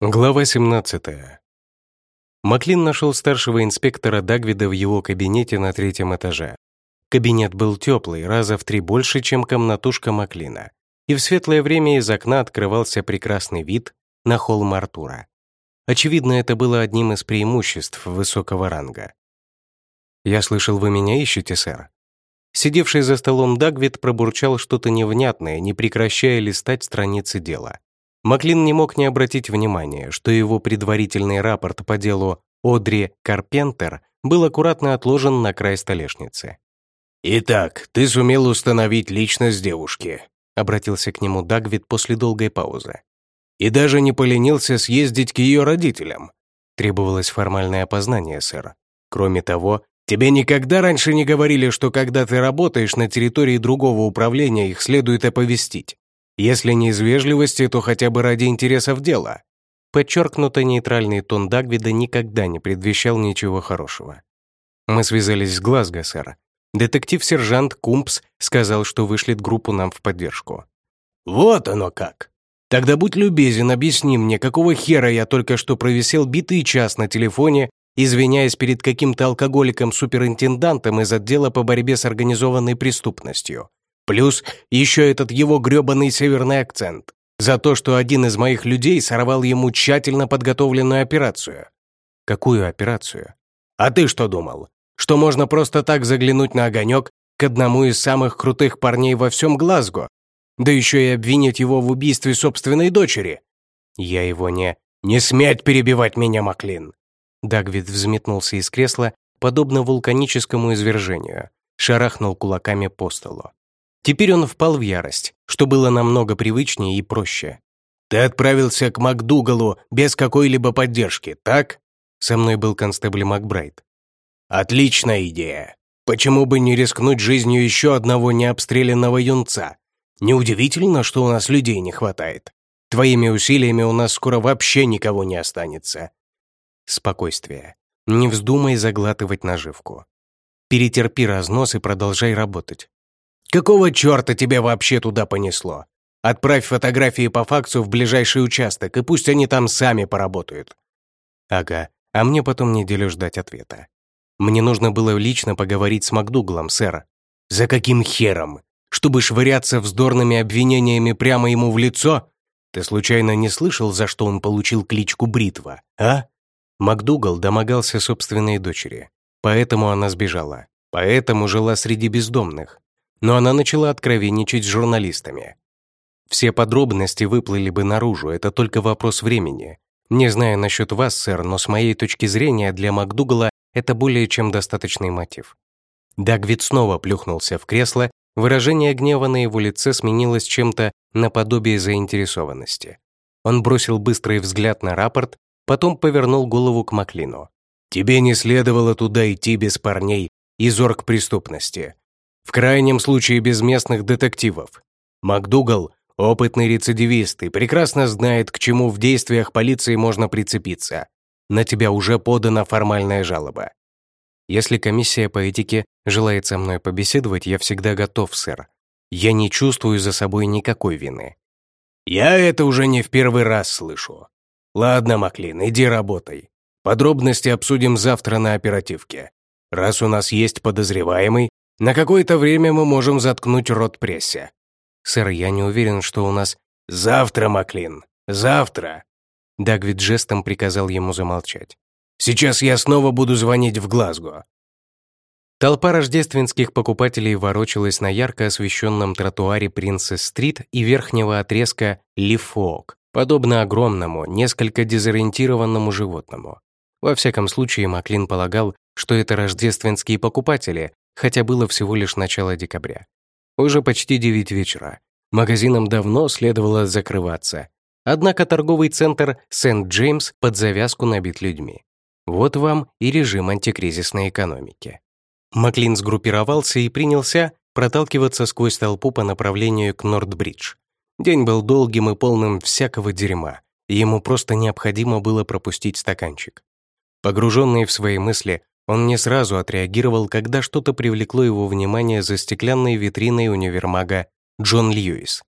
Глава 17. Маклин нашел старшего инспектора Дагвида в его кабинете на третьем этаже. Кабинет был теплый, раза в три больше, чем комнатушка Маклина, и в светлое время из окна открывался прекрасный вид на холм Артура. Очевидно, это было одним из преимуществ высокого ранга. «Я слышал, вы меня ищете, сэр?» Сидевший за столом Дагвид пробурчал что-то невнятное, не прекращая листать страницы дела. Маклин не мог не обратить внимания, что его предварительный рапорт по делу Одри Карпентер был аккуратно отложен на край столешницы. «Итак, ты сумел установить личность девушки», — обратился к нему Дагвид после долгой паузы. «И даже не поленился съездить к ее родителям». Требовалось формальное опознание, сэр. Кроме того, тебе никогда раньше не говорили, что когда ты работаешь на территории другого управления, их следует оповестить. Если не из вежливости, то хотя бы ради интересов дела. Подчеркнуто нейтральный тон Дагвида никогда не предвещал ничего хорошего. Мы связались с Глазго, сэр. Детектив-сержант Кумпс сказал, что вышлет группу нам в поддержку. «Вот оно как! Тогда будь любезен, объясни мне, какого хера я только что провисел битый час на телефоне, извиняясь перед каким-то алкоголиком-суперинтендантом из отдела по борьбе с организованной преступностью. Плюс еще этот его грёбаный северный акцент. За то, что один из моих людей сорвал ему тщательно подготовленную операцию. Какую операцию? А ты что думал? Что можно просто так заглянуть на огонек к одному из самых крутых парней во всем Глазго? Да еще и обвинить его в убийстве собственной дочери? Я его не... «Не смять перебивать меня, Маклин!» Дагвид взметнулся из кресла, подобно вулканическому извержению, шарахнул кулаками по столу. Теперь он впал в ярость, что было намного привычнее и проще. «Ты отправился к МакДугалу без какой-либо поддержки, так?» Со мной был констебль Макбрайт. «Отличная идея. Почему бы не рискнуть жизнью еще одного необстрелянного юнца? Неудивительно, что у нас людей не хватает. Твоими усилиями у нас скоро вообще никого не останется». Спокойствие. Не вздумай заглатывать наживку. Перетерпи разнос и продолжай работать. Какого черта тебя вообще туда понесло? Отправь фотографии по факсу в ближайший участок, и пусть они там сами поработают». «Ага, а мне потом неделю ждать ответа. Мне нужно было лично поговорить с МакДугалом, сэр». «За каким хером? Чтобы швыряться вздорными обвинениями прямо ему в лицо? Ты случайно не слышал, за что он получил кличку Бритва, а?» МакДугал домогался собственной дочери, поэтому она сбежала, поэтому жила среди бездомных, но она начала откровенничать с журналистами. Все подробности выплыли бы наружу, это только вопрос времени. Не знаю насчет вас, сэр, но с моей точки зрения для МакДугала это более чем достаточный мотив. Дагвид снова плюхнулся в кресло, выражение гнева на его лице сменилось чем-то наподобие заинтересованности. Он бросил быстрый взгляд на рапорт, потом повернул голову к Маклину. «Тебе не следовало туда идти без парней из оргпреступности. В крайнем случае без местных детективов. МакДугал — опытный рецидивист и прекрасно знает, к чему в действиях полиции можно прицепиться. На тебя уже подана формальная жалоба. Если комиссия по этике желает со мной побеседовать, я всегда готов, сэр. Я не чувствую за собой никакой вины. Я это уже не в первый раз слышу. Ладно, Маклин, иди работай. Подробности обсудим завтра на оперативке. Раз у нас есть подозреваемый, на какое-то время мы можем заткнуть рот прессе. Сэр, я не уверен, что у нас... Завтра, Маклин, завтра. Дагвид жестом приказал ему замолчать. Сейчас я снова буду звонить в Глазго. Толпа рождественских покупателей ворочалась на ярко освещенном тротуаре Принцесс-стрит и верхнего отрезка Лифок, подобно огромному, несколько дезориентированному животному. Во всяком случае, Маклин полагал, что это рождественские покупатели, хотя было всего лишь начало декабря. Уже почти девять вечера. Магазинам давно следовало закрываться. Однако торговый центр Сент-Джеймс под завязку набит людьми. Вот вам и режим антикризисной экономики. Маклин сгруппировался и принялся проталкиваться сквозь толпу по направлению к Нордбридж. День был долгим и полным всякого дерьма, и ему просто необходимо было пропустить стаканчик. Погруженный в свои мысли, он не сразу отреагировал, когда что-то привлекло его внимание за стеклянной витриной универмага Джон Льюис.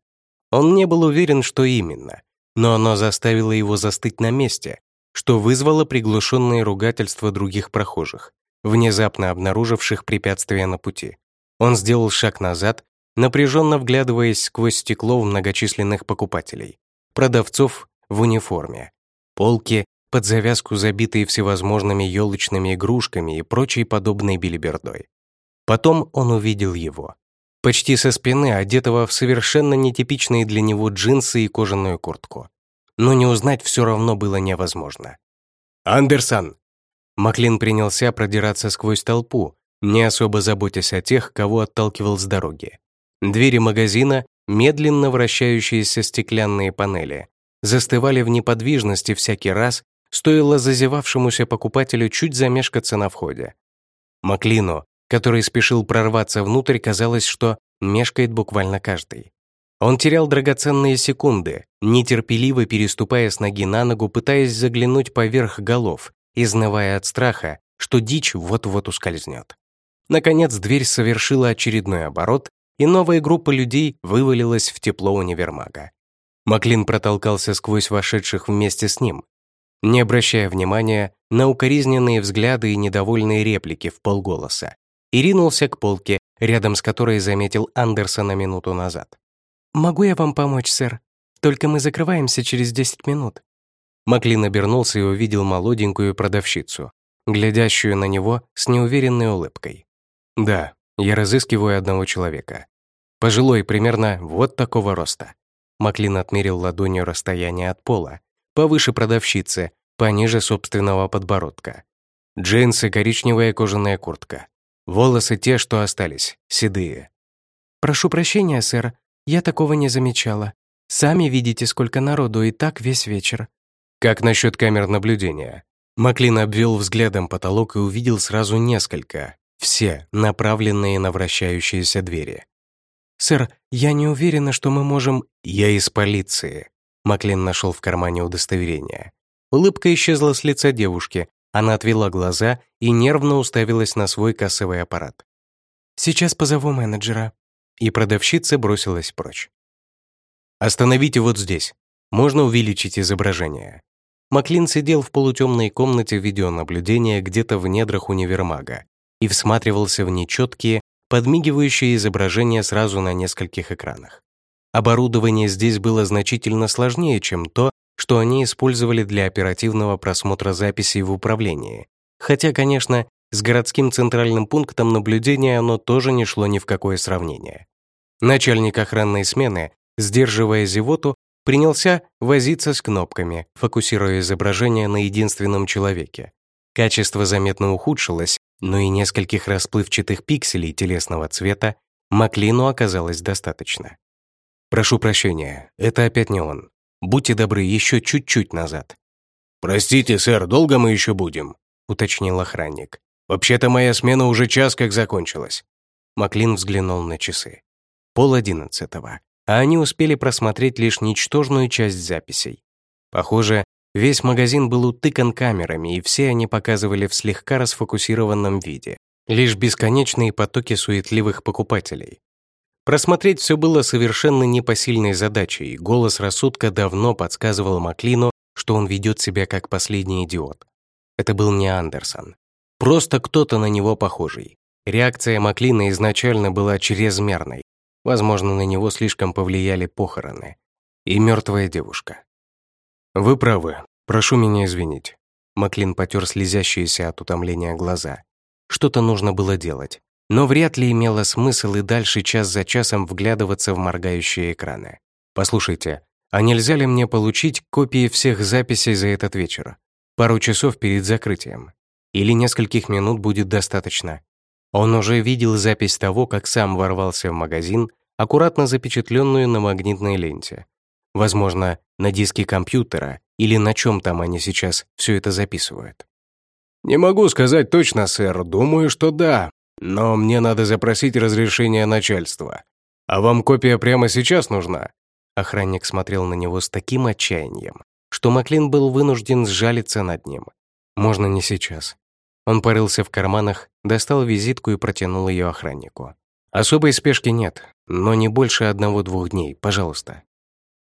Он не был уверен, что именно. но оно заставило его застыть на месте, что вызвало приглушенные ругательства других прохожих, внезапно обнаруживших препятствия на пути. Он сделал шаг назад, напряженно вглядываясь сквозь стекло в многочисленных покупателей, продавцов в униформе, полки, под завязку забитые всевозможными елочными игрушками и прочей подобной билибердой. Потом он увидел его. Почти со спины, одетого в совершенно нетипичные для него джинсы и кожаную куртку. Но не узнать все равно было невозможно. «Андерсон!» Маклин принялся продираться сквозь толпу, не особо заботясь о тех, кого отталкивал с дороги. Двери магазина, медленно вращающиеся стеклянные панели, застывали в неподвижности всякий раз, стоило зазевавшемуся покупателю чуть замешкаться на входе. Маклину, который спешил прорваться внутрь, казалось, что мешкает буквально каждый. Он терял драгоценные секунды, нетерпеливо переступая с ноги на ногу, пытаясь заглянуть поверх голов, изнывая от страха, что дичь вот-вот ускользнет. Наконец, дверь совершила очередной оборот, и новая группа людей вывалилась в тепло универмага. Маклин протолкался сквозь вошедших вместе с ним, не обращая внимания на укоризненные взгляды и недовольные реплики в полголоса, и ринулся к полке, рядом с которой заметил Андерсона минуту назад. «Могу я вам помочь, сэр? Только мы закрываемся через 10 минут». Маклин обернулся и увидел молоденькую продавщицу, глядящую на него с неуверенной улыбкой. «Да, я разыскиваю одного человека. Пожилой, примерно вот такого роста. Маклин отмерил ладонью расстояние от пола, повыше продавщицы, пониже собственного подбородка. Джинсы, коричневая кожаная куртка. Волосы те, что остались, седые. «Прошу прощения, сэр, я такого не замечала. Сами видите, сколько народу и так весь вечер». «Как насчет камер наблюдения?» Маклин обвел взглядом потолок и увидел сразу несколько, все направленные на вращающиеся двери. «Сэр, я не уверена, что мы можем...» «Я из полиции». Маклин нашел в кармане удостоверение. Улыбка исчезла с лица девушки. Она отвела глаза и нервно уставилась на свой кассовый аппарат. «Сейчас позову менеджера». И продавщица бросилась прочь. «Остановите вот здесь. Можно увеличить изображение». Маклин сидел в полутемной комнате видеонаблюдения где-то в недрах универмага и всматривался в нечеткие, подмигивающие изображения сразу на нескольких экранах. Оборудование здесь было значительно сложнее, чем то, что они использовали для оперативного просмотра записей в управлении. Хотя, конечно, с городским центральным пунктом наблюдения оно тоже не шло ни в какое сравнение. Начальник охранной смены, сдерживая зевоту, принялся возиться с кнопками, фокусируя изображение на единственном человеке. Качество заметно ухудшилось, но и нескольких расплывчатых пикселей телесного цвета Маклину оказалось достаточно. «Прошу прощения, это опять не он. Будьте добры, еще чуть-чуть назад». «Простите, сэр, долго мы еще будем?» — уточнил охранник. «Вообще-то моя смена уже час как закончилась». Маклин взглянул на часы. Пол одиннадцатого, а они успели просмотреть лишь ничтожную часть записей. Похоже, Весь магазин был утыкан камерами, и все они показывали в слегка расфокусированном виде. Лишь бесконечные потоки суетливых покупателей. Просмотреть все было совершенно непосильной задачей, и голос рассудка давно подсказывал Маклину, что он ведет себя как последний идиот. Это был не Андерсон. Просто кто-то на него похожий. Реакция Маклина изначально была чрезмерной. Возможно, на него слишком повлияли похороны. И мертвая девушка. «Вы правы. Прошу меня извинить». Маклин потер слезящиеся от утомления глаза. Что-то нужно было делать. Но вряд ли имело смысл и дальше час за часом вглядываться в моргающие экраны. «Послушайте, а нельзя ли мне получить копии всех записей за этот вечер? Пару часов перед закрытием. Или нескольких минут будет достаточно?» Он уже видел запись того, как сам ворвался в магазин, аккуратно запечатленную на магнитной ленте. Возможно, на диске компьютера или на чем там они сейчас все это записывают. «Не могу сказать точно, сэр. Думаю, что да. Но мне надо запросить разрешение начальства. А вам копия прямо сейчас нужна?» Охранник смотрел на него с таким отчаянием, что Маклин был вынужден сжалиться над ним. «Можно не сейчас». Он порылся в карманах, достал визитку и протянул ее охраннику. «Особой спешки нет, но не больше одного-двух дней, пожалуйста».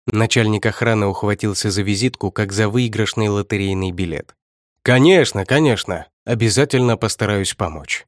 Начальник охраны ухватился за визитку, как за выигрышный лотерейный билет. «Конечно, конечно. Обязательно постараюсь помочь».